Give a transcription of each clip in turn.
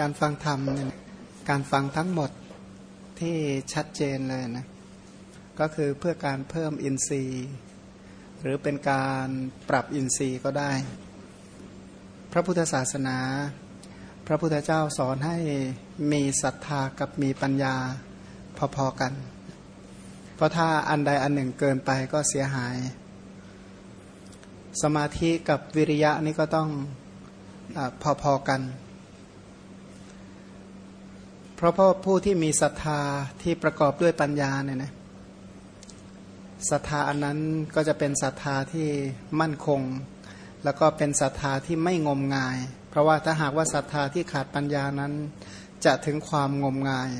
การฟังธรรมเนี่ยการฟังทั้งหมดที่ชัดเจนเลยนะก็คือเพื่อการเพิ่มอินทรีย์ หรือเป็นการปรับอินทรีย์ก็ได้ พระพุทธศาสนา พระพุทธเจ้าสอนให้มีศรัทธากับมีปัญญาพอๆกัน เพราะถ้าอันใดอันหนึ่งเกินไปก็เสียหาย สมาธิกับวิริยะนี่ก็ต้องอพอๆกัน เพราะพ่อผู้ที่มีศรัทธาที่ประกอบด้วยปัญญาเนี่ยนะศรัทธาอันนั้นก็จะเป็นศรัทธาที่มั่นคง แล้วก็เป็นศรัทธาที่ไม่งมงาย เพราะว่าถ้าหากว่าศรัทธาที่ขาดปัญญานั้น จะถึงความงมงาย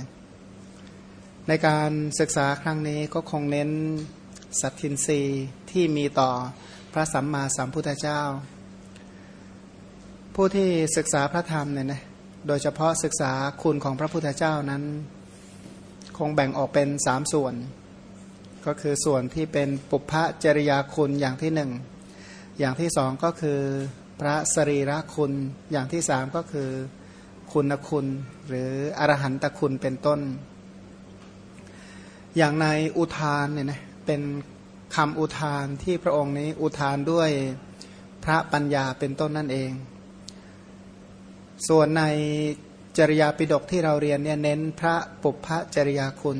ในการศึกษาครั้งนี้ก็คงเน้นสัตทินรีที่มีต่อพระสัมมาสัมพุทธเจ้า ผู้ที่ศึกษาพระธรรมเนี่ยนะ โดยเฉพาะศึกษาคุณของพระพุทธเจ้านั้น คงแบ่งออกเป็นสามส่วน ก็คือส่วนที่เป็นปุพพจริยาคุณอย่างที่หนึ่งอย่างที่สองก็คือพระสรีระคุณอย่างที่สามก็คือคุณคุณ หรืออรหันตคุณเป็นต้น อย่างในอุทานเนี่ยนะเป็นคำอุทานที่พระองค์นี้อุทานด้วยพระปัญญาเป็นต้นนั่นเอง ส่วนในจริยาปิฎกที่เราเรียนเนี่ยเน้นพระปุพพจริยาคุณ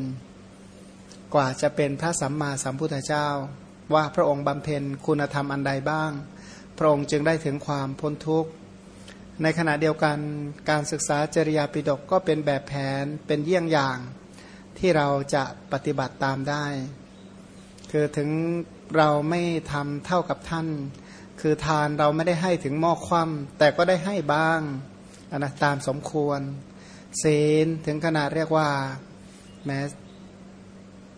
กว่าจะเป็นพระสัมมาสัมพุทธเจ้า ว่าพระองค์บำเพ็ญคุณธรรมอันใดบ้าง พระองค์จึงได้ถึงความพ้นทุกข์ ในขณะเดียวกันการศึกษาจริยาปิฎกก็เป็นแบบแผนเป็นเยี่ยงอย่างที่เราจะปฏิบัติตามได้ คือถึงเราไม่ทำเท่ากับท่าน คือทานเราไม่ได้ให้ถึงหม้อคว่ำแต่ก็ได้ให้บ้าง นะตามสมควรศีลถึงขนาดเรียกว่าแม้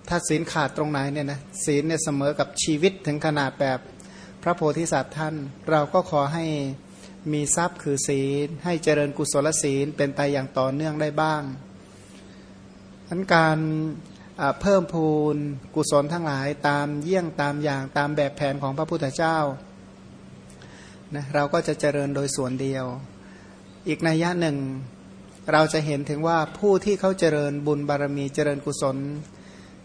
ถ้าศีลขาดตรงไหนเนี่ยนะศีลเนี่ยเสมอกับชีวิตถึงขนาดแบบพระโพธิสัตว์ท่าน เราก็ขอให้มีทรัพย์คือศีล ให้เจริญกุศลศีลเป็นไปอย่างต่อเนื่องได้บ้างทั้นการเพิ่มพูนกุศลทั้งหลายตามเยี่ยงตามอย่างตามแบบแผนของพระพุทธเจ้านะเราก็จะเจริญโดยส่วนเดียว อีกนัยยะหนึ่ง เราจะเห็นถึงว่าผู้ที่เขาเจริญบุญบารมีเจริญกุศล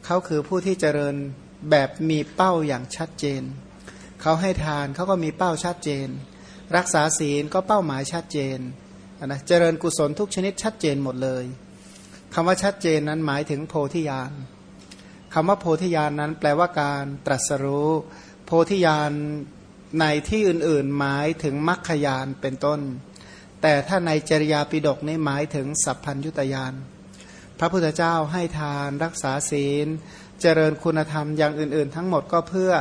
เขาคือผู้ที่เจริญแบบมีเป้าอย่างชัดเจน เขาให้ทานเขาก็มีเป้าชัดเจน รักษาศีลก็เป้าหมายชัดเจนนะเจริญกุศลทุกชนิดชัดเจนหมดเลยคำว่าชัดเจนนั้นหมายถึงโพธิญาณคำว่าโพธิญาณนนั้นแปลว่าการตรัสรู้ โพธิญาณในที่อื่น ๆ หมายถึงมรรคญาณเป็นต้น แต่ถ้าในจริยาปิฎกนี่หมายถึงสัพพัญยุตยาน พระพุทธเจ้าให้ทานรักษาศีล เจริญคุณธรรมอย่างอื่น ๆ ทั้งหมดก็เพื่อ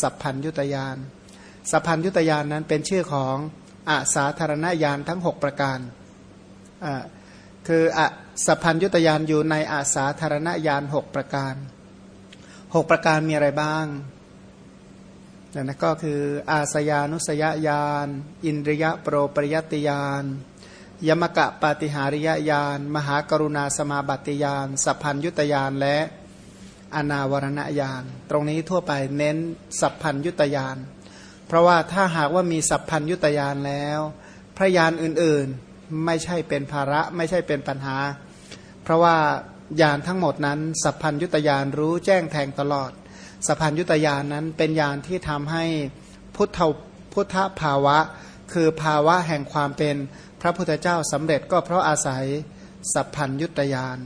สัพพัญยุตยาน สัพพัญยุตยานนั้นเป็นชื่อของอาสาธารณญาณทั้ง 6 ประการ คืออสัพพัญยุตยานอยู่ในอาสาธารณญาณ6ประการ 6 ประการมีอะไรบ้าง นั่นก็คืออาสยานุสยญาณอินริยะโปรปริยติญาณยมกะปาติหาริยญาณมหากรุณาสมาบัติญาณสัพพัญยุตญาณและอนาวรณญาณตรงนี้ทั่วไปเน้นสัพพัญยุตญาณเพราะว่าถ้าหากว่ามีสัพพัญยุตญาณแล้ว พระญาณอื่นๆไม่ใช่เป็นภาระไม่ใช่เป็นปัญหา เพราะว่าญาณทั้งหมดนั้น สัพพัญยุตญาณรู้แจ้งแทงตลอด สะพานยุตยานนั้นเป็นยานที่ทำให้พุทธพุทธภาวะ คือภาวะแห่งความเป็นพระพุทธเจ้าสำเร็จก็เพราะอาศัยสัพพัญยุตยาน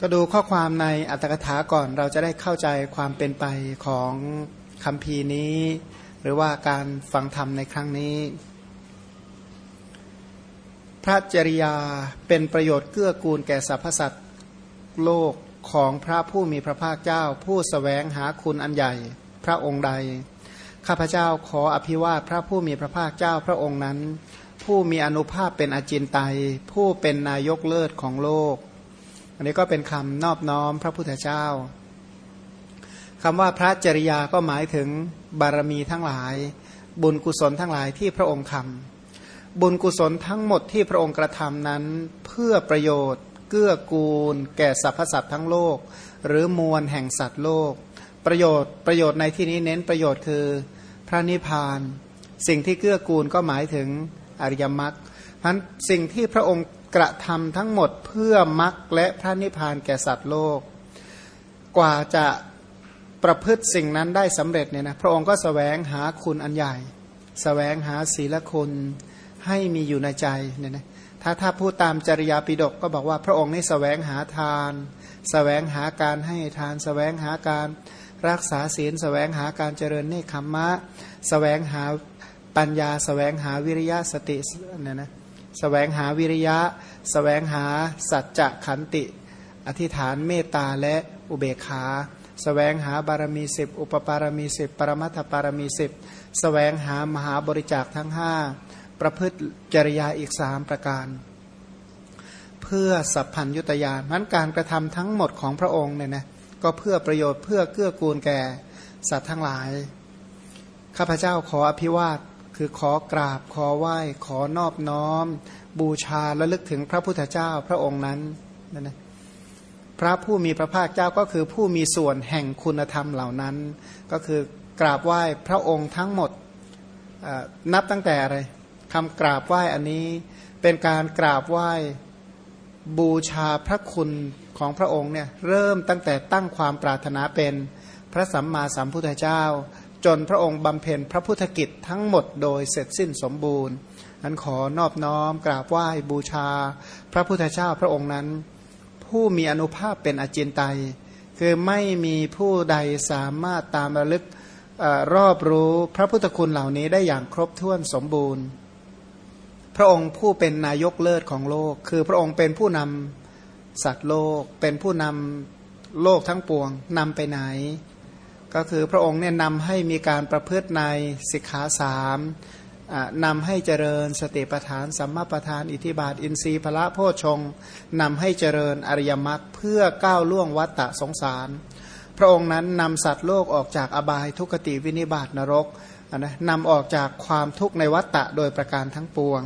ก็ดูข้อความในอัตถกถาก่อนเราจะได้เข้าใจความเป็นไปของคำพีนี้ หรือว่าการฟังธรรมในครั้งนี้ พระจริยาเป็นประโยชน์เกื้อกูลแก่สรรพสัตว์โลก ของพระผู้มีพระภาคเจ้า ผู้สแสวงหาคุณอันใหญ่ พระองค์ใด ข้าพเจ้าขออภิวาทพระผู้มีพระภาคเจ้าพระองค์นั้น ผู้มีอนุภาพเป็นอาจินไตยผู้เป็นนายกเลิศของโลก อันนี้ก็เป็นคำนอบน้อมพระพุทธเจ้าคำว่าพระจริยาก็หมายถึงบารมีทั้งหลาย บุญกุศลทั้งหลายที่พระองค์ทำบุญกุศลทั้งหมดที่พระองค์กระทำนั้น เพื่อประโยชน์ เกื้อกูล แก่สรรพสัตว์ทั้งโลก หรือมวลแห่งสัตว์โลก ประโยชน์ประโยชน์ในที่นี้เน้นประโยชน์คือพระนิพพาน สิ่งที่เกื้อกูลก็หมายถึงอริยมรรคพันสิ่งที่พระองค์กระทำทั้งหมดเพื่อมรรคและพระนิพพานแก่สัตว์โลก กว่าจะประพฤติสิ่งนั้นได้สำเร็จเนี่ยนะพระองค์ก็สแสวงหาคุณอันใหญ่สแสวงหาศีลคุณให้มีอยู่ในใจเนี่ยนะ ถ้าถ้าพูดตามจริยาปิฎกก็บอกว่าพระองค์นี่สแสวงหาทานสแสวงหาการให้ทานสแสวงหาการรักษาศีลสแสวงหาการเจริญเนคขมมะสแสวงหาปัญญาสแสวงหาวิริยะสติเนี่ยนะสแสวงหาวิริยะสแสวงหาสัจจะขันติ อธิษฐานเมตตาและอุเบกขาสแสวงหาบารมีสิบอุปปารมีสิบปรมัตถปารมีสิบสแสวงหามหาบริจาคทั้งห้า ประพฤติจริยาอีกสามประการ เพื่อสัพพัญยุตยานนั้นการกระทำทั้งหมดของพระองค์เนี่ยนะก็เพื่อประโยชน์เพื่อเกื้อกูลแก่สัตว์ทั้งหลาย ข้าพเจ้าขออภิวาทคือขอกราบขอไหว้ ขอนอบน้อม บูชาและลึกถึงพระพุทธเจ้าพระองค์นั้นนั่นนะพระผู้มีพระภาคเจ้าก็คือผู้มีส่วนแห่งคุณธรรมเหล่านั้น ก็คือกราบไหว้พระองค์ทั้งหมดนับตั้งแต่อะไร คำกราบไหว้อันนี้เป็นการกราบไหว้บูชาพระคุณของพระองค์เนี่ยเริ่มตั้งแต่ตั้งความปรารถนาเป็นพระสัมมาสัมพุทธเจ้า จนพระองค์บำเพ็ญพระพุทธกิจทั้งหมดโดยเสร็จสิ้นสมบูรณ์นั้นขอนอบน้อมกราบไหว้บูชา พระพุทธเจ้าพระองค์นั้น ผู้มีอนุภาพเป็นอจินไตยคือไม่มีผู้ใดสามารถตามระลึกอรอบรู้พระพุทธคุณเหล่านี้ได้อย่างครบถ้วนสมบูรณ์ พระองค์ผู้เป็นนายกเลิศของโลก คือพระองค์เป็นผู้นำสัตว์โลก เป็นผู้นำโลกทั้งปวงนำไปไหน ก็คือพระองค์เนี่ยนำให้มีการประพฤติในสิกขาสามนำให้เจริญสติปัฏฐานสัมมาปัฏฐานอิทิบาท อินทรีย์พละโพชงนำให้เจริญอริยมรรคเพื่อก้าวล่วงวัฏฏะสงสาร พระองค์นั้นนำสัตว์โลกออกจากอบายทุกติวินิบาตนรกนะนำออกจากความทุกข์ในวัฏฏะโดยประการทั้งปวง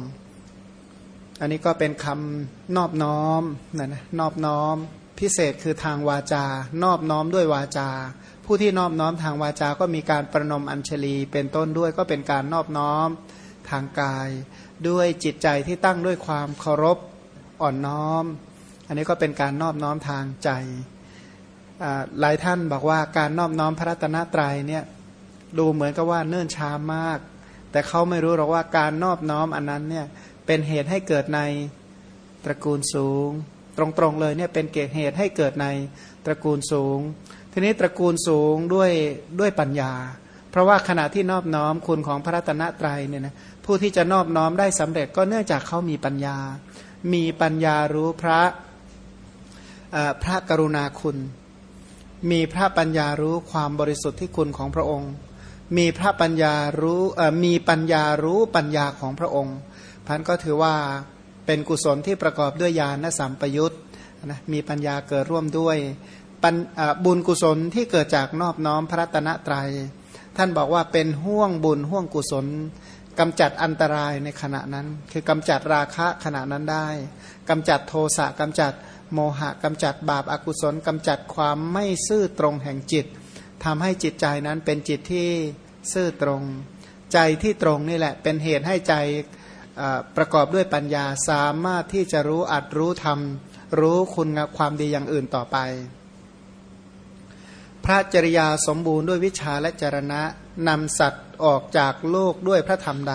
อันนี้ก็เป็นคำนอบน้อมนะนะนอบน้อม พิเศษคือทางวาจา นอบน้อมด้วยวาจา ผู้ที่นอบน้อมทางวาจา ก็มีการประนมอัญชลีเป็นต้นด้วยก็เป็นการนอบน้อมทางกาย ด้วยจิตใจที่ตั้งด้วยความเคารพอ่อนน้อม อันนี้ก็เป็นการนอบน้อมทางใจหลายท่านบอกว่าการนอบน้อมพระรัตนตรัยเนี่ยดูเหมือนกับว่าเนื่นช้ามาก แต่เขาไม่รู้หรอกว่าการนอบน้อมอันนั้นเนี่ย เป็นเหตุให้เกิดในตระกูลสูง ตรงๆเลยเนี่ยเป็นเกิดเหตุให้เกิดในตระกูลสูง ทีนี้ตระกูลสูงด้วยด้วยปัญญา เพราะว่าขณะที่นอบน้อมคุณของพระรัตนตรัยเนี่ยนะผู้ที่จะนอบน้อมได้สำเร็จก็เนื่องจากเขามีปัญญา มีปัญญารู้พระพระกรุณาคุณ มีพระปัญญารู้ความบริสุทธิ์ที่คุณของพระองค์ มีพระปัญญารู้มีปัญญารู้ปัญญาของพระองค์ พันก็ถือว่าเป็นกุศลที่ประกอบด้วยญาณสัมปยุตนะมีปัญญาเกิดร่วมด้วยบุญกุศลที่เกิดจากนอบน้อมพระตนะตรัยท่านบอกว่าเป็นห่วงบุญห่วงกุศลกำจัดอันตรายในขณะนั้น คือกำจัดราคะขณะนั้นได้กำจัดโทสะกำจัดโมหะกำจัดบาปอากุศลกำจัดความไม่ซื่อตรงแห่งจิตทำให้จิตใจนั้นเป็นจิตที่ซื่อตรง ใจที่ตรงนี่แหละ เป็นเหตุให้ใจ ประกอบด้วยปัญญาสามารถที่จะรู้อัดรู้ทำรู้คุณความดีอย่างอื่นต่อไป พระจริยาสมบูรณ์ด้วยวิชาและจรณะนำสัตว์ออกจากโลกด้วยพระธรรมใด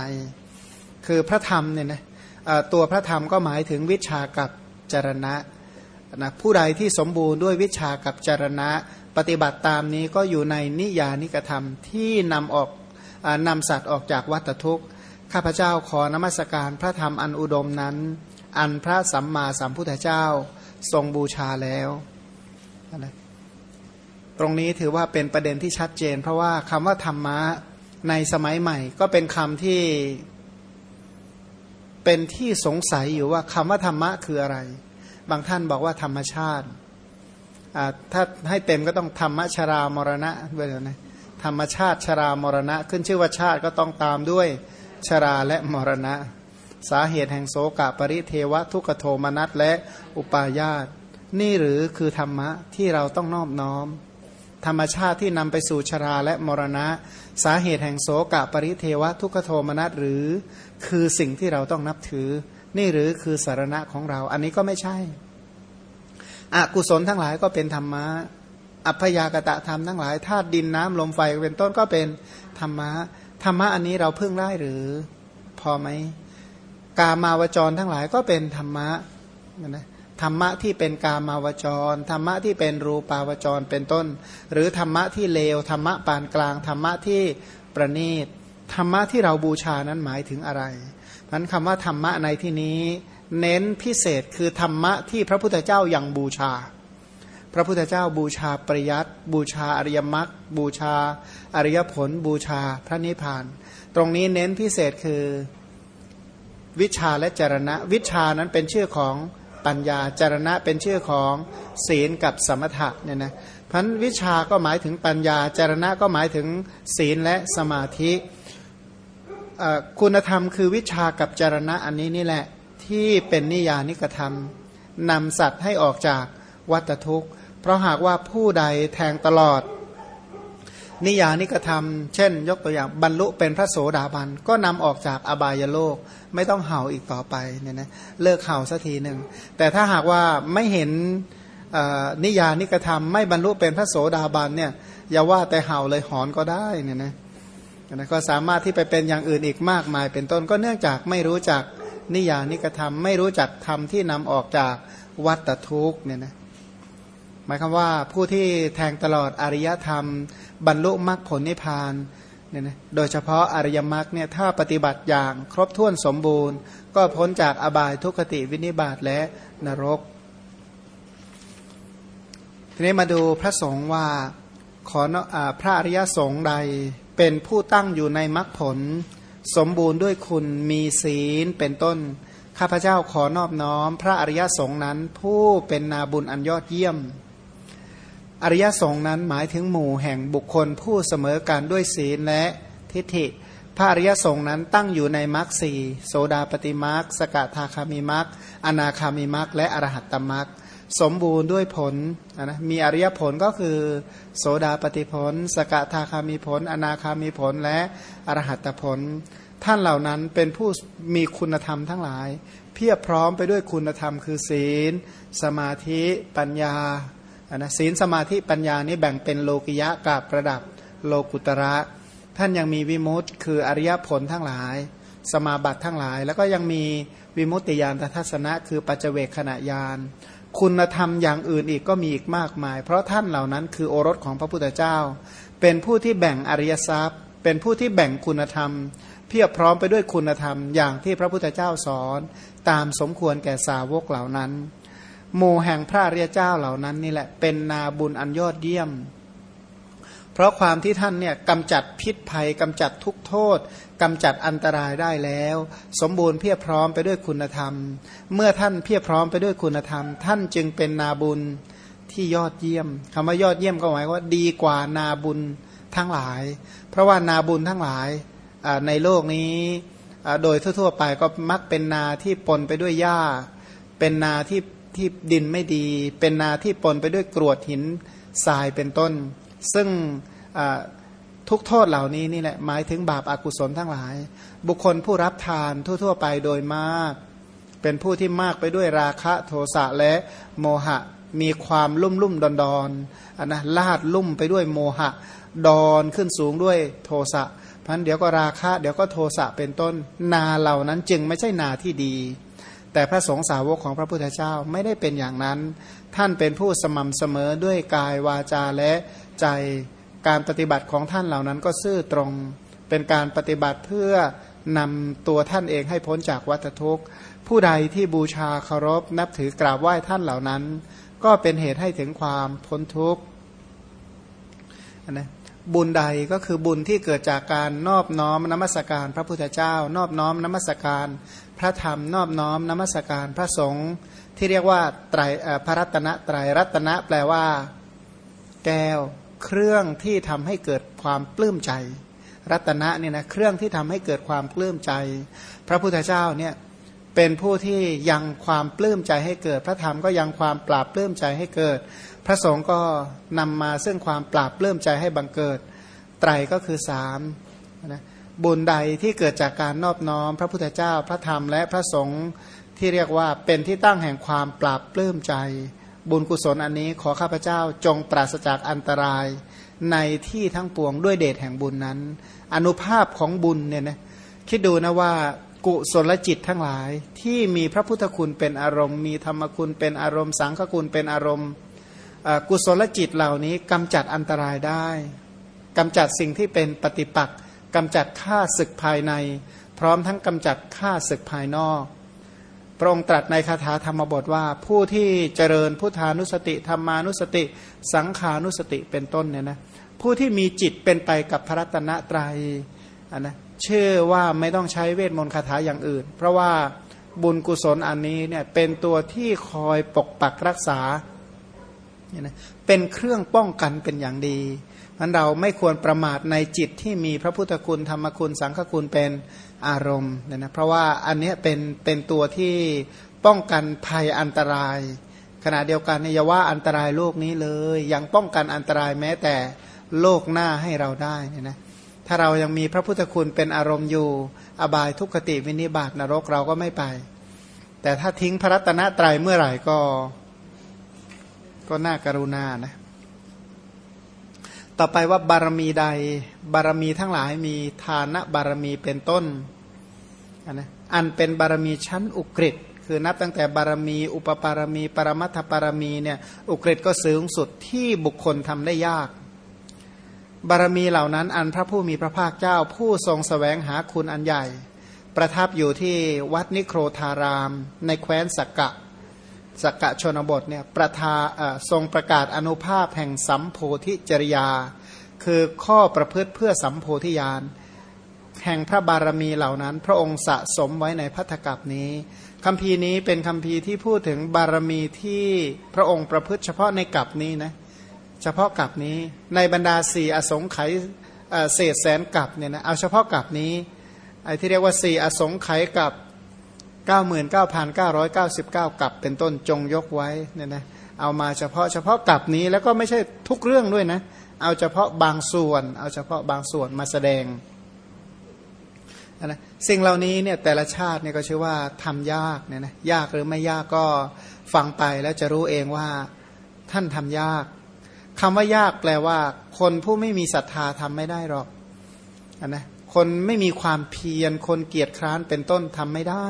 คือพระธรรมเนี่ยนะตัวพระธรรมก็หมายถึงวิชากับจรณะนะผู้ใดที่สมบูรณ์ด้วยวิชากับจรณะ ปฏิบัติตามนี้ก็อยู่ในนิยานิกธรรมที่นำออกนำสัตว์ออกจากวัฏทุกข์ ข้าพเจ้าขอนมัสการพระธรรมอันอุดมนั้น อันพระสัมมาสัมพุทธเจ้าทรงบูชาแล้วนะตรงนี้ถือว่าเป็นประเด็นที่ชัดเจน เพราะว่าคำว่าธรรมะในสมัยใหม่ ก็เป็นคำที่เป็นที่สงสัยอยู่ว่าคำว่าธรรมะคืออะไร บางท่านบอกว่าธรรมชาติ ถ้าให้เต็มก็ต้องธรรมชรามรณะด้วยนะธรรมชาติชรามรณะ ขึ้นชื่อว่าชาติก็ต้องตามด้วย ชราและมรณะ สาเหตุแห่งโสกะปริเทวะทุกโทมนัสและอุปาญาตนี่หรือคือธรรมะที่เราต้องนอบน้อม ธรรมชาติที่นำไปสู่ชราและมรณะ สาเหตุแห่งโสกะปริเทวะทุกขโทมนัสหรือ คือสิ่งที่เราต้องนับถือ นี่หรือคือสารณะของเรา อันนี้ก็ไม่ใช่อกุศลทั้งหลายก็เป็นธรรมะอัพยากตะธรรมทั้งหลายธาตุดินน้ำลมไฟเป็นต้นก็เป็นธรรมะ ธรรมะอันนี้เราพึ่งได้หรือ พอไหมกามาวจรทั้งหลายก็เป็นธรรมะนะธรรมะที่เป็นกามาวจร ธรรมะที่เป็นรูปาวจรเป็นต้น หรือธรรมะที่เลวธรรมะปานกลางธรรมะที่ประณีตธรรมะที่เราบูชานั้นหมายถึงอะไรนั้นคำว่าธรรมะในที่นี้ เน้นพิเศษคือธรรมะที่พระพุทธเจ้ายัางบูชา ระพุทธเจ้าบูชาปริยัติบูชาอริยมรรคบูชาอริยผล บูชาพระนิพพาน ตรงนี้เน้นพิเศษคือวิชาและจรณะ วิชานั้นเป็นชื่อของปัญญาจารณะเป็นชื่อของศีลกับสมถะเนี่ยนะพันวิชาก็หมายถึงปัญญาจารณะก็หมายถึงศีลและสมาธิคุณธรรมคือวิชากับจารณะอันนี้นี่แหละที่เป็นนิยานิกธรรมนำสัตว์ให้ออกจากวัฏทุกข์ ราะหากว่าผู้ใดแทงตลอด นิยานิกธรรม เช่น ยกตัวอย่างบรรลุเป็นพระโสดาบัน ก็นำออกจากอบายโลก ไม่ต้องเห่าอีกต่อไปเนี่ยนะเลิกเห่าสักทีหนึ่ง แต่ถ้าหากว่าไม่เห็นนิยานิกระทำไม่บรรลุเป็นพระโสดาบันเนี่ยอย่าว่าแต่เห่าเลยหอนก็ได้เนี่ยนะนะก็สามารถที่ไปเป็นอย่างอื่นอีกมากมาย เป็นต้นก็เนื่องจากไม่รู้จักนิยานิกระทำไม่รู้จักธรรมที่นำออกจากวัตทุกเนี่ยนะ หมายความว่าผู้ที่แทงตลอดอริยธรรม บรรลุมรรคผลนิพพานเนี่ยนะโดยเฉพาะอริยมรรคเนี่ยถ้าปฏิบัติอย่างครบถ้วนสมบูรณ์ ก็พ้นจากอบายทุกขติวินิบาตและนรก ทีนี้มาดูพระสงฆ์ว่าขออพระอริยสงฆ์ใดเป็นผู้ตั้งอยู่ในมรรคผล สมบูรณ์ด้วยคุณมีศีลเป็นต้น ข้าพเจ้าขอนอบน้อม พระอริยสงฆ์นั้นผู้เป็นนาบุญอันยอดเยี่ยม อริยสงฆ์นั้นหมายถึงหมู่แห่งบุคคลผู้เสมอกันด้วยศีลและทิฏฐิพระอริยสงฆ์นั้นตั้งอยู่ในมรรคสีโสดาปฏิมรรคสกทาคามิมรรคอนาคามิมรรคและอรหัตตมรรคสมบูรณ์ด้วยผลนะมีอริยผลก็คือ โสดาปฏิผล สกทาคามิผล อนาคามิผลและอรหัตผล ท่านเหล่านั้นเป็นผู้มีคุณธรรมทั้งหลาย เพียบพร้อมไปด้วยคุณธรรมคือศีล สมาธิ ปัญญา นะศีลสมาธิปัญญานี้แบ่งเป็นโลกิยะกับระดับโลกุตระ ท่านยังมีวิมุตต์คืออริยผลทั้งหลาย สมาบัติทั้งหลาย แล้วก็ยังมีวิมุตติยานทัศนะ คือปัจเจเวกขณะยานคุณธรรมอย่างอื่นอีกก็มีอีกมากมาย เพราะท่านเหล่านั้นคือโอรสของพระพุทธเจ้า เป็นผู้ที่แบ่งอริยทรัพย์ เป็นผู้ที่แบ่งคุณธรรม เพียบพร้อมไปด้วยคุณธรรมอย่างที่พระพุทธเจ้าสอน ตามสมควรแก่สาวกเหล่านั้น หมู่แห่งพระเรียเจ้าเหล่านั้นนี่แหละเป็นนาบุญอันยอดเยี่ยม เพราะความที่ท่านเนี่ยกำจัดพิษภัยกำจัดทุกโทษกำจัดอันตรายได้แล้ว สมบูรณ์เพียบพร้อมไปด้วยคุณธรรม เมื่อท่านเพียบพร้อมไปด้วยคุณธรรม ท่านจึงเป็นนาบุญที่ยอดเยี่ยมคำว่ายอดเยี่ยมก็หมายว่าดีกว่านาบุญทั้งหลาย เพราะว่านาบุญทั้งหลายในโลกนี้โดยทั่วๆไปก็มักเป็นนาที่ปนไปด้วยหญ้า เป็นนาที่ ที่ดินไม่ดี เป็นนาที่ปนไปด้วยกรวดหินทรายเป็นต้น ซึ่งทุกโทษเหล่านี้นี่แหละหมายถึงบาปอากุศลทั้งหลาย บุคคลผู้รับทานทั่ว ๆ ไปโดยมาก เป็นผู้ที่มากไปด้วยราคะโทสะและโมหะ มีความลุ่มลุ่มดอนดอนอนนะลาดลุ่มไปด้วยโมหะ ดอนขึ้นสูงด้วยโทสะพันเดี๋ยวก็ราคะ เดี๋ยวก็โทสะเป็นต้นนาเหล่านั้นจึงไม่ใช่นาที่ดี แต่พระสงฆ์สาวกของพระพุทธเจ้าไม่ได้เป็นอย่างนั้น ท่านเป็นผู้สม่ำเสมอด้วยกายวาจาและใจการปฏิบัติของท่านเหล่านั้นก็ซื่อตรง เป็นการปฏิบัติเพื่อนำตัวท่านเองให้พ้นจากวัฏทุกข์ ผู้ใดที่บูชาเคารพนับถือกราบไหว้ท่านเหล่านั้น ก็เป็นเหตุให้ถึงความพ้นทุกข์นะบุญใดก็คือบุญที่เกิดจากการนอบน้อมนมัสการพระพุทธเจ้า นอบน้อมนมัสการ พระธรรมนอบน้อมนมัสการพระสงฆ์ที่เรียกว่าไตรพระรัตนไตรรัตนะแปลว่า แก้วเครื่องที่ทำให้เกิดความปลื้มใจ รัตนะเนี่ยนะเครื่องที่ทำให้เกิดความปลื้มใจ พระพุทธเจ้าเนี่ยเป็นผู้ที่ยังความปลื้มใจให้เกิด พระธรรมก็ยังความปราบปลื้มใจให้เกิด พระสงฆ์ก็นำมาซึ่งความปราบเริ่มใจให้บังเกิด ไตรก็คือสามนะ บุญใดที่เกิดจากการนอบน้อม พระพุทธเจ้าพระธรรมและพระสงฆ์ที่เรียกว่าเป็นที่ตั้งแห่งความปราบปลื้มใจ บุญกุศลอันนี้ขอข้าพเจ้าจงปราศจากอันตราย ในที่ทั้งปวงด้วยเดชแห่งบุญนั้น อนุภาพของบุญเนี่ยนะคิดดูนะว่ากุศลจิตทั้งหลายที่มีพระพุทธคุณเป็นอารมณ์ มีธรรมคุณเป็นอารมณ์ สังฆคุณเป็นอารมณ์กุศลจิตเหล่านี้กำจัดอันตรายได้กำจัดสิ่งที่เป็นปฏิปักษ์ กำจัดข้าศึกภายใน พร้อมทั้งกำจัดข้าศึกภายนอกพระองค์ตรัสในคาถาธรรมบทว่า ผู้ที่เจริญพุทธานุสติธรรมานุสติ สังขานุสติเป็นต้นเนี่ยนะผู้ที่มีจิตเป็นไปกับพระรัตนตรยัยนะเชื่อว่าไม่ต้องใช้เวทมนต์คาถาอย่างอื่น เพราะว่าบุญกุศลอันนี้เนี่ยเป็นตัวที่คอยปกปักรักษาเนี่ยนะเป็นเครื่องป้องกันเป็นอย่างดี มันเราไม่ควรประมาทในจิตที่มีพระพุทธคุณธรรมคุณสังฆคุณเป็นอารมณ์เนี่ยนะเพราะว่าอันนี้เป็นเป็นตัวที่ป้องกันภัยอันตราย ขณะเดียวกันเนี่ยว่าอันตรายโลกนี้เลย ยังป้องกันอันตรายแม้แต่โลกหน้าให้เราได้เนี่ยนะถ้าเรายังมีพระพุทธคุณเป็นอารมณ์อยู่ อบายทุกขติวินิบาตนรกเราก็ไม่ไป แต่ถ้าทิ้งพระรัตนตรัยเมื่อไหร่ก็ ก็น่ากรุณานะ ต่อไปว่าบารมีใด บารมีทั้งหลายมีทานะบารมีเป็นต้นนนะอันเป็นบารมีชั้นอุกฤษคือนับตั้งแต่บารมี อุปปารมี ปรมัตถบารมีเนี่ยอุกฤษก็สูงสุดที่บุคคลทำได้ยาก บารมีเหล่านั้น อันพระผู้มีพระภาคเจ้า ผู้ทรงสแสวงหาคุณอันใหญ่ ประทับอยู่ที่วัดนิโครธาราม ในแคว้นสักกะ สกกะชนบทเนี่ยประทาทรงประกาศอนุภาพแห่งสัมโพธิจริยา คือข้อประพฤติเพื่อสัมโพธิญาณแห่งพระบารมีเหล่านั้น พระองค์สะสมไว้ในพัทธกับนี้คำพีนี้เป็นคำพีที่พูดถึงบารมีที่พระองค์ประพฤติเฉพาะในกับนี้นะเฉพาะกับนี้ ในบรรดาสี่อสงไขยเศษแสนกับเนี่ยนะเอาเฉพาะกับนี้ไอ้ที่เรียกว่าสี่อสงไขยกับ 99,999กับเป็นต้นจงยกไว้เนี่ยนะเอามาเฉพาะเฉพาะกับนี้แล้วก็ไม่ใช่ทุกเรื่องด้วยนะ เอาเฉพาะบางส่วน เอาเฉพาะบางส่วนมาแสดงนะสิ่งเหล่านี้เนี่ยแต่ละชาติเนี่ยก็ชื่อว่าทำยากเนี่ยนะยากหรือไม่ยากก็ฟังไปแล้วจะรู้เองว่าท่านทำยากคำว่ายากแปลว่า คนผู้ไม่มีศรัทธาทำไม่ได้หรอกนะคนไม่มีความเพียรคนเกียจคร้านเป็นต้นทำไม่ได้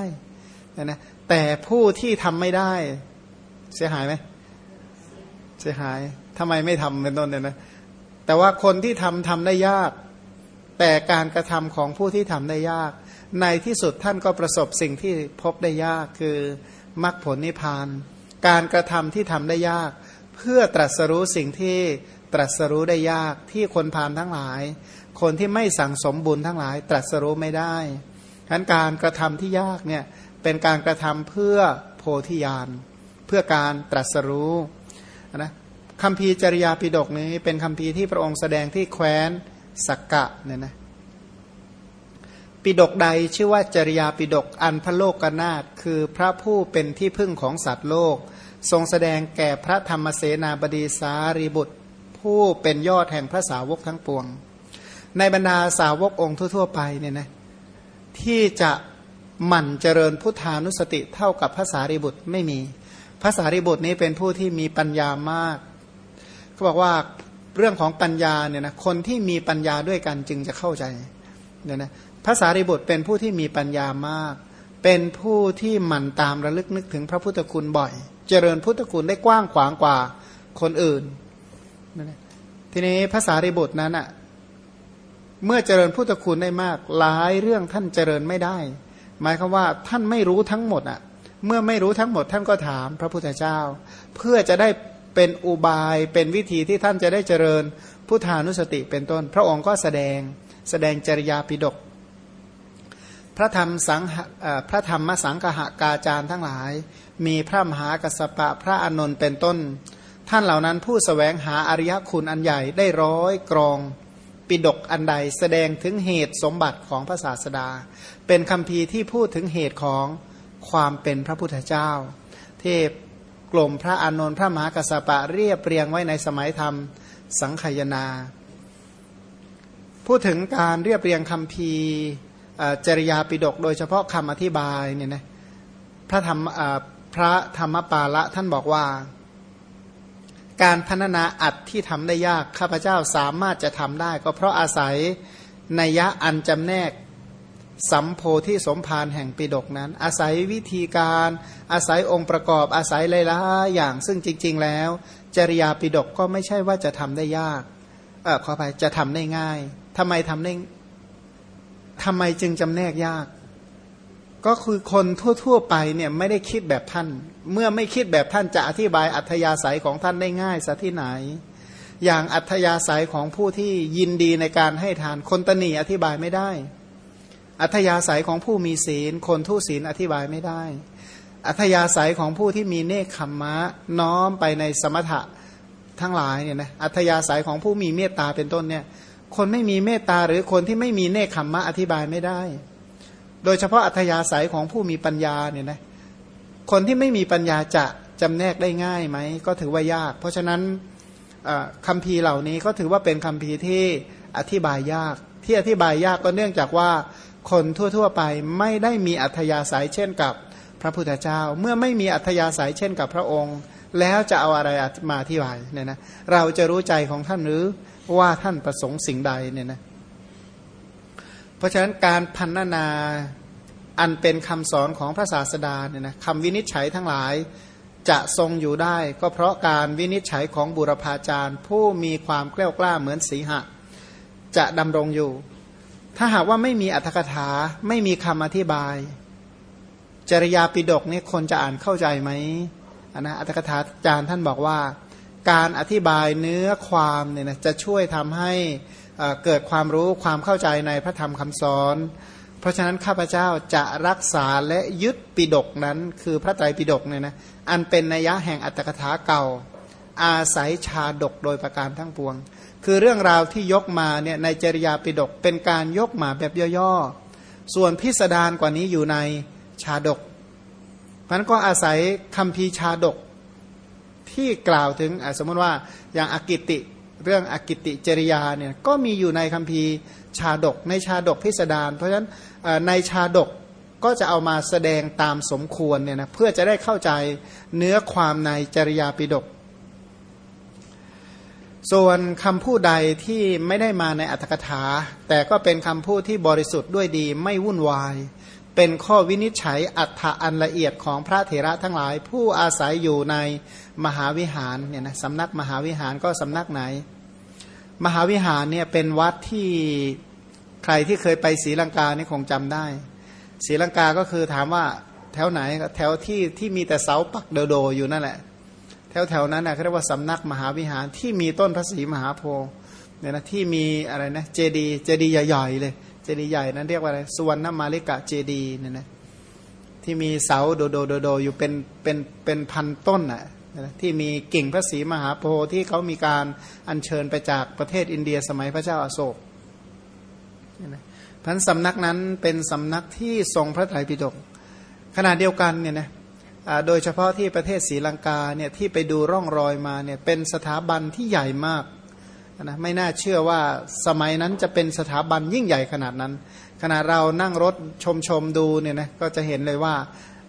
นะแต่ผู้ที่ทำไม่ได้ เสียหายไหมเสียหายทำไมไม่ทำเป็นต้นเนี่ยนะแต่ว่าคนที่ทำทำได้ยาก แต่การกระทำของผู้ที่ทำได้ยาก ในที่สุดท่านก็ประสบสิ่งที่พบได้ยากคือมรรคผลนิพพาน การกระทำที่ทำได้ยาก เพื่อตรัสรู้สิ่งที่ตรัสรู้ได้ยากที่คนพานทั้งหลาย คนที่ไม่สั่งสมบุญทั้งหลาย ตรัสรู้ไม่ได้ฉะนั้นการกระทำที่ยากเนี่ย เป็นการกระทำเพื่อโพธิญาณ เพื่อการตรัสรู้นะคำพีจริยาปิดกนี้เป็นคำพีที่พระองค์แสดงที่แคว้นสักกะเนี่ยนะปิดกใดชื่อว่าจริยาปิดกอันพระโลกกนาตคือพระผู้เป็นที่พึ่งของสัตว์โลก ทรงแสดงแก่พระธรรมเสนาบดีสารีบุตร ผู้เป็นยอดแห่งพระสาวกทั้งปวง ในบรรดาสาวกองค์ทั่ว ๆ ไปเนี่ยนะที่จะ หมั่นเจริญพุทธานุสติเท่ากับภาษาริบุตรไม่มีภาษาริบุตรนี้เป็นผู้ที่มีปัญญามากเขาบอกว่าเรื่องของปัญญาเนี่ยนะคนที่มีปัญญาด้วยกันจึงจะเข้าใจเนี่ยนะภาษาริบุตรเป็นผู้ที่มีปัญญามาก เป็นผู้ที่หมั่นตามระลึกนึกถึงพระพุทธคุณบ่อย เจริญพุทธคุณได้กว้างขวางกว่าคนอื่นทีนี้ภาษาริบุตรนั้นอะ่ะเมื่อเจริญพุทธคุณได้มาก หลายเรื่องท่านเจริญไม่ได้ หมายคือว่าท่านไม่รู้ทั้งหมดอะ เมื่อไม่รู้ทั้งหมดท่านก็ถามพระพุทธเจ้า เพื่อจะได้เป็นอุบายเป็นวิธีที่ท่านจะได้เจริญพุทธานุสติเป็นต้น พระองค์ก็แสดงแสดงจริยาปิดก พระธรรมสังพระธรรมสังคหากาจารย์ทั้งหลาย มีพระมหากัสปะพระอนนท์เป็นต้น ท่านเหล่านั้นผู้สแสวงหาอริยคุณอันใหญ่ได้ร้อยกรองปิดกอันใดแสดงถึงเหตุสมบัติของพระศาสดา เป็นคำพีที่พูดถึงเหตุของความเป็นพระพุทธเจ้า ที่กลมพระอานนท์พระมหากัสสปะเรียบเรียงไว้ในสมัยธรรมสังขยนาพูดถึงการเรียบเรียงคำพีจริยาปิดกโดยเฉพาะคำอธิบายเนี่ยนะพระธรรมพระธรรมปาละท่านบอกว่า การพัฒนาอัดที่ทำได้ยากข้าพเจ้าสามารถจะทำได้ ก็เพราะอาศัยนัยะอันจำแนก สัมโพธิสมภารแห่งปิดกนั้น อาศัยวิธีการ อาศัยองค์ประกอบอาศัยหลายๆอย่างซึ่งจริง ๆ แล้ว จริยาปิดกก็ไม่ใช่ว่าจะทำได้ยากเออขออภัยจะทำได้ง่ายทำไมทำได้ทำไมจึงจำแนกยาก ก็คือคนทั่ว ๆ ไปเนี่ยไม่ได้คิดแบบท่าน เมื่อไม่คิดแบบท่านจะอธิบายอัธยาศัยของท่านได้ง่ายสัที่ไหน อย่างอัธยาศัยของผู้ที่ยินดีในการให้ทานคนตนีอธิบายไม่ได้ อัธยาศัยของผู้มีศีล คนทุศีลอธิบายไม่ได้ อัธยาศัยของผู้ที่มีเนคขมมะน้อมไปในสมถะทั้งหลายเนี่ยนะอัธยาศัยของผู้มีเมตตาเป็นต้นเนี่ย คนไม่มีเมตตาหรือคนที่ไม่มีเนคขมมะอธิบายไม่ได้ โดยเฉพาะอัธยาศัยของผู้มีปัญญาเนี่ยนะคนที่ไม่มีปัญญาจะจำแนกได้ง่ายไหมก็ถือว่ายาก เพราะฉะนั้นคำพีเหล่านี้ก็ถือว่าเป็นคำพีที่อธิบายยาก ที่อธิบายยากก็เนื่องจากว่า คนทั่วๆไปไม่ได้มีอัธยาศัยเช่นกับพระพุทธเจ้า เมื่อไม่มีอัธยาศัยเช่นกับพระองค์ แล้วจะเอาอะไรมาที่บายเนี่ยนะเราจะรู้ใจของท่านหรือว่าท่านประสงค์สิ่งใดเนี่ยนะเพราะฉะนั้นการพันนาอันเป็นคำสอนของพระศาสดาเนี่ยนะคำวินิจฉัยทั้งหลายจะทรงอยู่ได้ ก็เพราะการวินิจฉัยของบุรพาจารย์ ผู้มีความกล้ากล้าเหมือนสีหะ จะดำรงอยู่ ถ้าหากว่าไม่มีอัตถกถาไม่มีคำอธิบาย จริยาปิดกนี่คนจะอ่านเข้าใจไหมนนะอัตถกถาจารย์ท่านบอกว่า การอธิบายเนื้อความเนี่ยนะจะช่วยทำให้เกิดความรู้ความเข้าใจในพระธรรมคำสอน เพราะฉะนั้นข้าพเจ้าจะรักษาและยึดปิดกนั้น คือพระไตรปิดกเนี่ยนะอันเป็นนัยยะแห่งอัตถกถาเก่า อาศัยชาดกโดยประการทั้งปวง คือเรื่องราวที่ยกมาเนี่ยในจริยาปิดกเป็นการยกมาแบบย่อๆ ส่วนพิสดารกว่านี้อยู่ในชาดกมันก็อาศัยคำพีชาดกที่กล่าวถึงสมมติว่าอย่างอากิติเรื่องอากิติจริยาเนี่ยก็มีอยู่ในคำพีชาดก ในชาดกพิสดารเพราะฉะนั้นในชาดกก็จะเอามาแสดงตามสมควรเนี่ยนะเพื่อจะได้เข้าใจเนื้อความในจริยาปิดก ส่วนคำพูดใดที่ไม่ได้มาในอัตถกถา แต่ก็เป็นคำพูดที่บริสุทธิ์ด้วยดีไม่วุ่นวาย เป็นข้อวินิจฉัยอัตถะอันละเอียดของพระเถระทั้งหลาย ผู้อาศัยอยู่ในมหาวิหารเนี่ยนะสำนักมหาวิหารก็สำนักไหน มหาวิหารเนี่ยเป็นวัดที่ใครที่เคยไปศรีลังกานี่คงจำได้ศรีลังกาก็คือถามว่าแถวไหนแถวที่ที่มีแต่เสาปักโดโดอยู่นั่นแหละ แถวๆนั้นนะเขาเรียกว่าสำนักมหาวิหารที่มีต้นพระศรีมหาโพธิ์เนี่ยนะที่มีอะไรนะเจดีเจดีใหญ่ๆเลย เจดีใหญ่นั้นเรียกว่าอะไรสุวรรณมาลิกะเจดีเนี่ยนะที่มีเสาโดโดโดโดอยู่เป็นเป็นเป็นพันต้นอะที่มีกิ่งพระศรีมหาโพธิ์ที่เขามีการอัญเชิญไปจากประเทศอินเดียสมัยพระเจ้าอาโศกพันสำนักนั้นเป็นสำนักที่ทรงพระไตรปิฎกขณะเดียวกันเนี่ยนะ โดยเฉพาะที่ประเทศศรีลังกาเนี่ยที่ไปดูร่องรอยมาเนี่ยเป็นสถาบันที่ใหญ่มากนะไม่น่าเชื่อว่าสมัยนั้นจะเป็นสถาบันยิ่งใหญ่ขนาดนั้น ขณะเรานั่งรถชมชมดูเนี่ยนะก็จะเห็นเลยว่า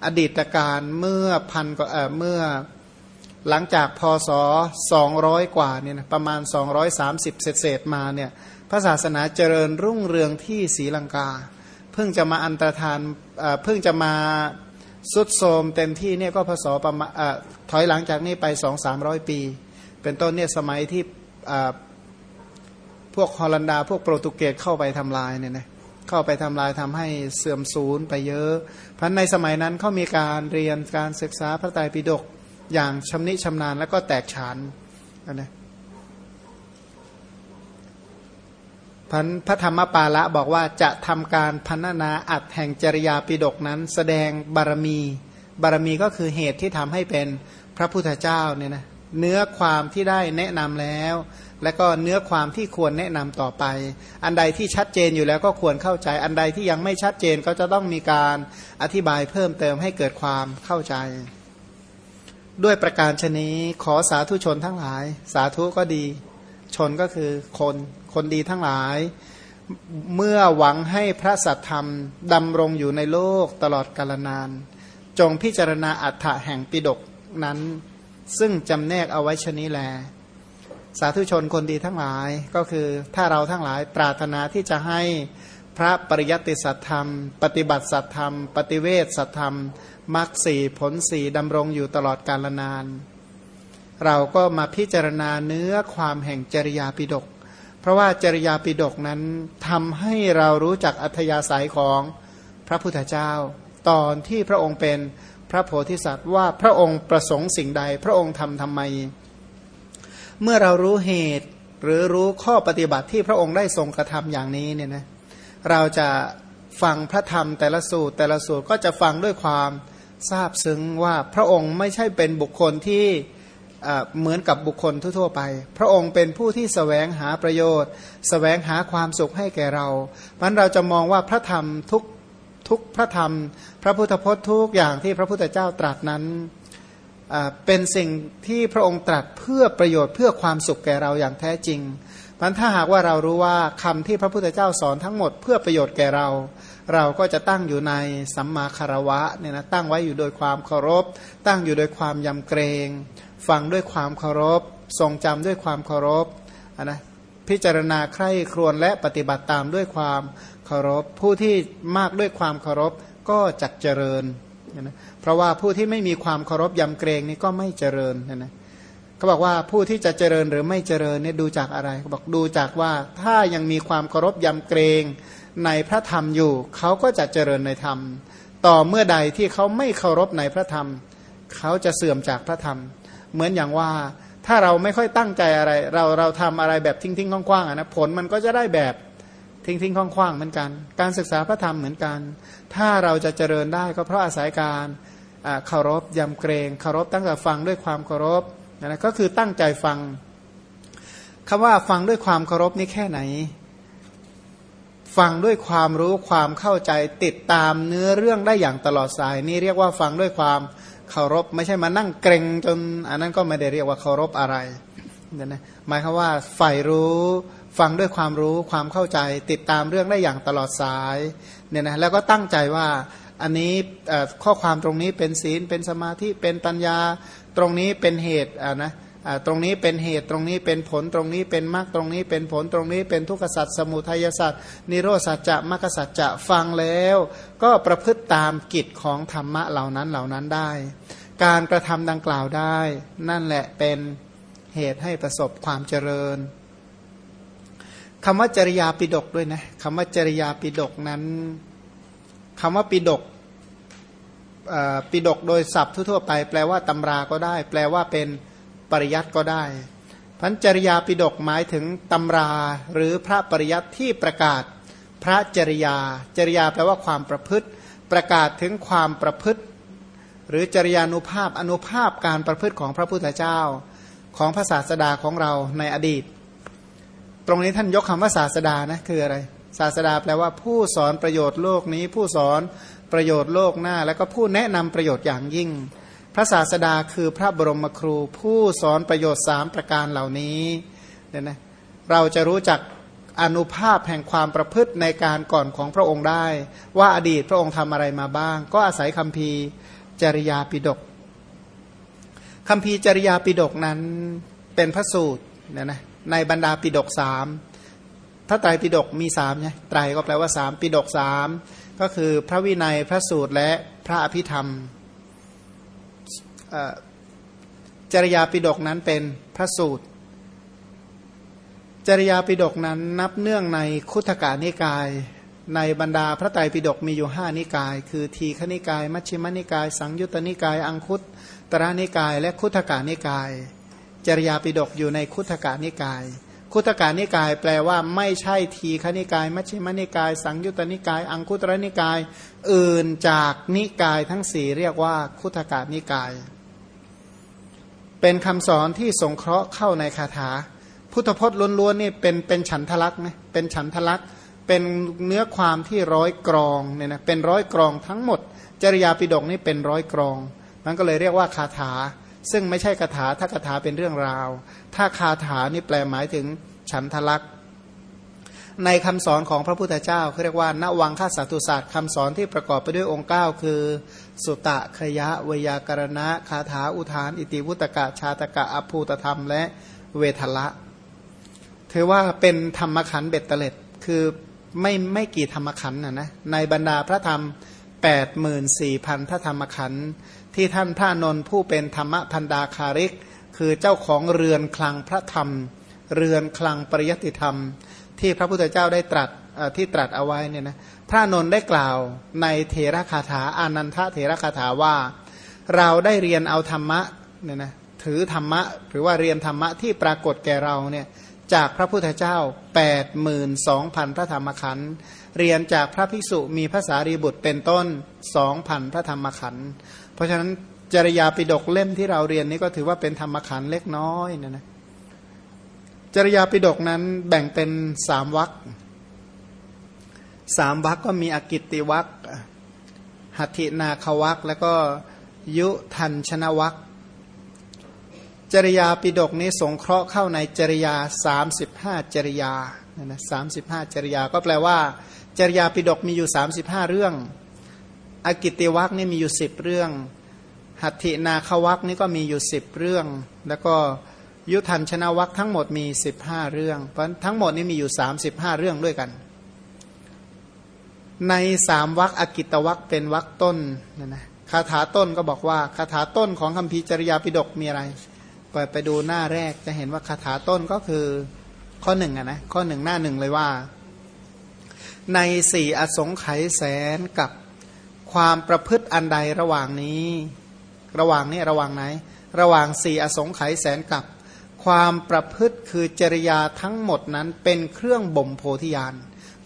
อดีตการเมื่อพันก็เออเมื่อหลังจากพศ 200 กว่าเนี่ยนะประมาณ 230เศษมาเนี่ยพระศาสนาเจริญรุ่งเรืองที่ศรีลังกา เพิ่งจะมาอันตรธานเพิ่งจะมา สุดโทมเต็มที่เนี่ยก็พศประมาณถอยหลังจากนี้ไปสองสามร้อยปี เป็นต้นเนี่ยสมัยที่พวกฮอลันดา พวกโปรตุเกสเข้าไปทำลายเนี่ยนะเข้าไปทำลายทำให้เสื่อมสูญไปเยอะพันในสมัยนั้นเขามีการเรียนการศึกษาพระไตรปิฎกอย่างชำนิชำนาญแล้วก็แตกฉานนะ พันพระธรรมปาละบอกว่าจะทำการพันนาอัดแห่งจริยาปิดกนั้น แสดงบารมี บารมีก็คือเหตุที่ทำให้เป็นพระพุทธเจ้าเนี่ยนะเนื้อความที่ได้แนะนำแล้ว และก็เนื้อความที่ควรแนะนำต่อไป อันใดที่ชัดเจนอยู่แล้วก็ควรเข้าใจ อันใดที่ยังไม่ชัดเจนก็จะต้องมีการอธิบายเพิ่มเติมให้เกิดความเข้าใจ ด้วยประการชนี้ขอสาธุชนทั้งหลาย สาธุก็ดี ชนก็คือคนคนดีทั้งหลาย เมื่อหวังให้พระสัทธรรมดำรงอยู่ในโลกตลอดกาลนาน จงพิจารณาอัฏฐะแห่งปิดกนั้น ซึ่งจำแนกเอาไว้ชนี้แล สาธุชนคนดีทั้งหลายก็คือถ้าเราทั้งหลายปรารถนาที่จะให้พระปริยัติสัตธรรม ปฏิบัติสัตธรรม ปฏิเวทสัตธรรมมรรคสี่ผลสี่ดำรงอยู่ตลอดกาลนาน เราก็มาพิจารณาเนื้อความแห่งจริยาปิดก เพราะว่าจริยาปิดกนั้นทำให้เรารู้จักอัธยาศัยของพระพุทธเจ้า ตอนที่พระองค์เป็นพระโพธิสัตว์ว่าพระองค์ประสงค์สิ่งใด พระองค์ทำทำไม เมื่อเรารู้เหตุหรือรู้ข้อปฏิบัติที่พระองค์ได้ทรงกระทำอย่างนี้เนี่ยนะเราจะฟังพระธรรมแต่ละสูตรแต่ละสูตรก็จะฟังด้วยความทราบซึ้งว่าพระองค์ไม่ใช่เป็นบุคคลที่ เหมือนกับบุคคลทั่วๆไป พระองค์เป็นผู้ที่สแสวงหาประโยชน์สแสวงหาความสุขให้แก่เรามันเราจะมองว่าพระธรรมทุกทุกพระธรรม พระพุทธพจน์ทุกอย่างที่พระพุทธเจ้าตรัสนั้นเป็นสิ่งที่พระองค์ตรัสเพื่อประโยชน์เพื่อความสุขแก่เราอย่างแท้จริงมันถ้าหากว่าเรารู้ว่าคำที่พระพุทธเจ้าสอนทั้งหมดเพื่อประโยชน์แก่เรา เราก็จะตั้งอยู่ในสัมมาคารวะเนี่ยนะตั้งไว้อยู่โดยความเคารพ ตั้งอยู่โดยความยำเกรง ฟังด้วยความเคารพ ทรงจำด้วยความเคารพนะพิจารณาใคร่ครวญและปฏิบัติตามด้วยความเคารพ ผู้ที่มากด้วยความเคารพก็จักเจริญนะเพราะว่าผู้ที่ไม่มีความเคารพยำเกรงนี่ก็ไม่เจริญนะนะเขาบอกว่าผู้ที่จะเจริญหรือไม่เจริญเนี่ยดูจากอะไรเขาบอกดูจากว่าถ้ายังมีความเคารพยำเกรงในพระธรรมอยู่ เขาก็จะเจริญในธรรม ต่อเมื่อใดที่เขาไม่เคารพในพระธรรม เขาจะเสื่อมจากพระธรรม เหมือนอย่างว่า ถ้าเราไม่ค่อยตั้งใจอะไร เราเราทำอะไรแบบทิ้งทิ้งคว่างๆนะผลมันก็จะได้แบบทิ้งทิ้งคว่างๆเหมือนกัน การศึกษาพระธรรมเหมือนกัน ถ้าเราจะเจริญได้ก็เพราะอาศัยการเคารพยำเกรงเคารพตั้งแต่ฟังด้วยความเคารพนะก็คือตั้งใจฟังคำว่าฟังด้วยความเคารพนี่แค่ไหน ฟังด้วยความรู้ความเข้าใจติดตามเนื้อเรื่องได้อย่างตลอดสาย นี่เรียกว่าฟังด้วยความเเคารพ ไม่ใช่มานั่งเกรงจน อันนั้นก็ไม่ได้เรียกว่าเคารพอะไรเนี่ยนะหมายคือว่าฝ่ายรู้ฟังด้วยความรู้ความเข้าใจติดตามเรื่องได้อย่างตลอดสายเนี่ยนะแล้วก็ตั้งใจว่าอันนี้ข้อความตรงนี้เป็นศีลเป็นสมาธิเป็นปัญญาตรงนี้เป็นเหตุอ่านะ ตรงนี้เป็นเหตุตรงนี้เป็นผลตรงนี้เป็นมรรคตรงนี้เป็นผลตรงนี้เป็นทุกขสัจสมุทัยสัจนิโรสัจจะมรรคสัจจะฟังแล้ว ก็ประพฤติตามกิจของธรรมะเหล่านั้นเหล่านั้นได้ การกระทำดังกล่าวได้ นั่นแหละเป็นเหตุให้ประสบความเจริญคำว่าจริยาปิดกด้วยนะคำว่าจริยาปิดกนั้นคำว่าปิดกปิดกโดยศัพท์ทั่วไป แปลว่าตำราก็ได้ แปลว่าเป็น ปริยัติก็ได้พันจริยาปิดกหมายถึงตำราหรือพระปริยัติที่ประกาศพระจริยา จริยาแปลว่าความประพฤติ ประกาศถึงความประพฤติ หรือจริยานุภาพอนุภาพการประพฤติของพระพุทธเจ้า ของพระศาสดาของเราในอดีต ตรงนี้ท่านยกคำว่าศาสดานะคืออะไร ศาสดาแปลว่าผู้สอนประโยชน์โลกนี้ ผู้สอนประโยชน์โลกหน้า แล้วก็ผู้แนะนำประโยชน์อย่างยิ่ง ระศาสดาคือพระบรมครูผู้สอนประโยชน์สามประการเหล่านี้เนี่ยนะเราจะรู้จักอนุภาพแห่งความประพฤติในการก่อนของพระองค์ได้ ว่าอดีตพระองค์ทำอะไรมาบ้าง ก็อาศัยคำพีจริยาปิดกคำพีจริยาปิดกนั้นเป็นพระสูตรเนี่ยนะในบรรดาปิดกสามพระไตรปิฎกมีสามไงไตรก็แปลว่าสามปิฎกสามก็คือพระวินัยพระสูตรและพระอภิธรรม จริยาปิฎกนั้นเป็นพระสูตร จริยาปิฎกนั้นนับเนื่องในคุถกานิกาย ในบรรดาพระไตรปิฎกมีอยู่ห้านิกาย คือทีฆนิกาย มัชฌิมนิกาย สังยุตตนิกาย อังคุตตระนิกาย และคุถกานิกาย จริยาปิฎกอยู่ในคุถกานิกายคุตกานิกายแปลว่าไม่ใช่ทีฆนิกาย มัชฌิมนิกาย สังยุตตนิกาย อังคุตรนิกาย อื่นจากนิกายทั้งสี่เรียกว่าคุตกานิกาย เป็นคำสอนที่สงเคราะห์เข้าในคาถา พุทธพจน์ล้วนๆนี่เป็นเป็นฉันทลักษณ์นะเป็นฉันทลักษณ์เป็นเนื้อความที่ร้อยกรองเนี่ยนะเป็นร้อยกรองทั้งหมด จริยาปิฎกนี่เป็นร้อยกรอง มันก็เลยเรียกว่าคาถา ซึ่งไม่ใช่คาถาถ้าคาถาเป็นเรื่องราว ถ้าคาถานี่แปลหมายถึงฉันทลักษณ์ ในคำสอนของพระพุทธเจ้าเขาเรียกว่า นวังคาสัตุศาสตร์คำสอนที่ประกอบไปด้วยองค์ 9 คือ สุตะขยะวยากรณะ คาถาอุทาน อิติวุตกะ ชาตกะอภูตธรรม และเวทละ ถือว่าเป็นธรรมขันเบ็ดเตล็ด คือไม่ไม่กี่ธรรมขันนะนะในบรรดาพระธรรม 8 4 0 0 0พระธรรมขันที่ท่านพระนนท์ผู้เป็นธรรมพันดาคาริก คือเจ้าของเรือนคลังพระธรรม เรือนคลังปริยติธรรม ที่พระพุทธเจ้าได้ตรัสที่ตรัสเอาไว้เนี่ยนะพระนนท์ได้กล่าวในเทระคาถาอานันทะเทระคาถาว่า เราได้เรียนเอาธรรมะเนี่ยนะถือธรรมะ หรือว่าเรียนธรรมะที่ปรากฏแก่เราเนี่ยจากพระพุทธเจ้า 82,000 พระธรรมขันธ์เรียนจากพระภิกษุมีภาษารีบุตรเป็นต้น 2,000 พระธรรมขันธ์เพราะฉะนั้นจริยาปิดกเล่มที่เราเรียนนี้ก็ถือว่าเป็นธรรมขันธ์เล็กน้อยนะนะ จริยาปิดกนั้นแบ่งเป็นสามวักสามวักก็มีอกิตติวักหัตถินาควักแล้วก็ยุทันชนวักจริยาปิดกนี้สงเคราะห์เข้าในจริยา 35 จริยานะสามสิบห้าจริยาก็แปลว่า จริยาปิดกมีอยู่ 35 เรื่อง อกิตติวักนี่มีอยู่ 10 เรื่อง หัตถินาควักนี่ก็มีอยู่ 10 เรื่อง แล้วก็ ยุทันชนะวักทั้งหมดมี 15 เรื่อง เพราะทั้งหมดนี้มีอยู่ 35 เรื่องด้วยกัน ในสามวักอกิตวักเป็นวักต้นนะนะคาถาต้นก็บอกว่าคาถาต้นของคำพีจริยาปิฎกมีอะไรเปิดไปดูหน้าแรกจะเห็นว่าคาถาต้นก็คือข้อหนึ่งอะนะข้อหนึ่งหน้าหนึ่งเลยว่า ในสี่อสงไขยแสนกับความประพฤติอันใดระหว่างนี้ ระหว่างนี้ระหว่างไหน ระหว่างสี่อสงไขยแสนกับ ความประพฤติคือจริยาทั้งหมดนั้นเป็นเครื่องบ่มโพธิญาณ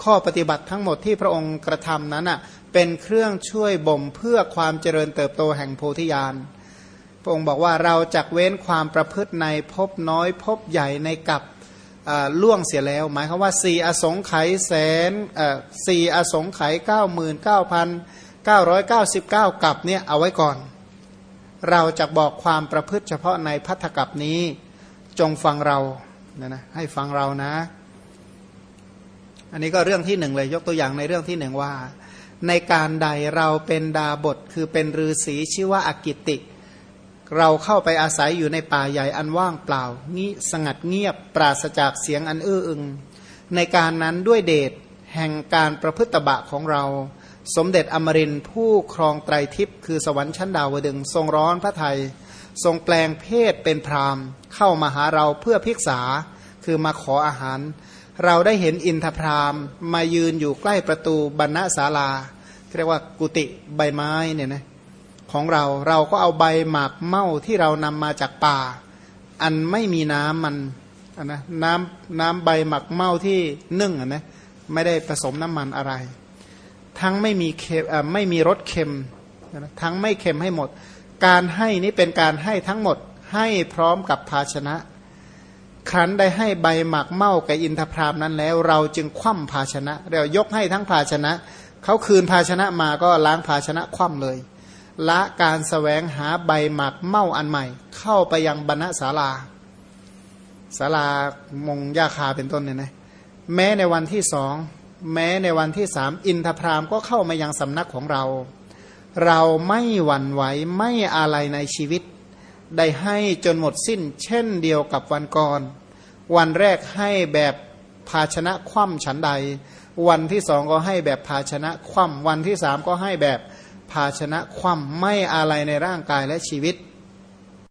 ข้อปฏิบัติทั้งหมดที่พระองค์กระทำนั้นอะเป็นเครื่องช่วยบ่มเพื่อความเจริญเติบโตแห่งโพธิญาณพระองค์บอกว่าเราจะเว้นความประพฤติในพบน้อยพบใหญ่ในกับล่วงเสียแล้ว หมายความว่าสี่อสงไขยแสนสี่อสงไขยเก้าหมื่นเก้าพันเก้าร้อยเก้าสิบเก้ากับเนี่ยเอาไว้ก่อน เราจะบอกความประพฤติเฉพาะในพัทธกับนี้ จงฟังเรานะนะให้ฟังเรานะ อันนี้ก็เรื่องที่หนึ่งเลย ยกตัวอย่างในเรื่องที่หนึ่งว่า ในการใดเราเป็นดาบทคือเป็นฤาษีชื่อว่าอากิติ เราเข้าไปอาศัยอยู่ในป่าใหญ่อันว่างเปล่างี้สงัดเงียบปราศจากเสียงอันอื้ออึง ในการนั้นด้วยเดชแห่งการประพฤติบะของเรา สมเด็จอมรินผู้ครองไตรทิพย์คือสวรรค์ชั้นดาวดึงทรงร้อนพระไทย ทรงแปลงเพศเป็นพรามเข้ามาหาเราเพื่อพิกษาคือมาขออาหาร เราได้เห็นอินทพรามมายืนอยู่ใกล้ประตูบรรณศาลาเรียกว่ากุฏิใบไม้เนี่ยนะของเราเราก็เอาใบหมากเม่าที่เรานำมาจากป่า อันไม่มีน้ำมันนะน้ำน้ำใบหมักเม่าที่นึ่งนะไม่ได้ผสมน้ำมันอะไร ทั้งไม่มีเค็มไม่มีรสเค็มทั้งไม่เค็มให้หมด การให้นี้เป็นการให้ทั้งหมดให้พร้อมกับภาชนะครั้นได้ให้ใบหมักเม่ากับอินทพรามนั้นแล้ว เราจึงคว่ำภาชนะเรายกให้ทั้งภาชนะ เขาคืนภาชนะมาก็ล้างภาชนะคว่ำเลย ละการสแสวงหาใบหมักเม่าอันใหม่ เข้าไปยังบรรณศาลาศาลามงยาคาเป็นต้นเนี่ยนะแม้ในวันที่สองแม้ในวันที่สามอินทพรามก็เข้ามายังสำนักของเรา เราไม่หวั่นไหวไม่อะไรในชีวิต ได้ให้จนหมดสิ้น เช่นเดียวกับวันก่อน วันแรกให้แบบภาชนะคว่ำฉันใด วันที่สองก็ให้แบบภาชนะคว่ำวันที่สามก็ให้แบบภาชนะคว่ำไม่อะไรในร่างกายและชีวิต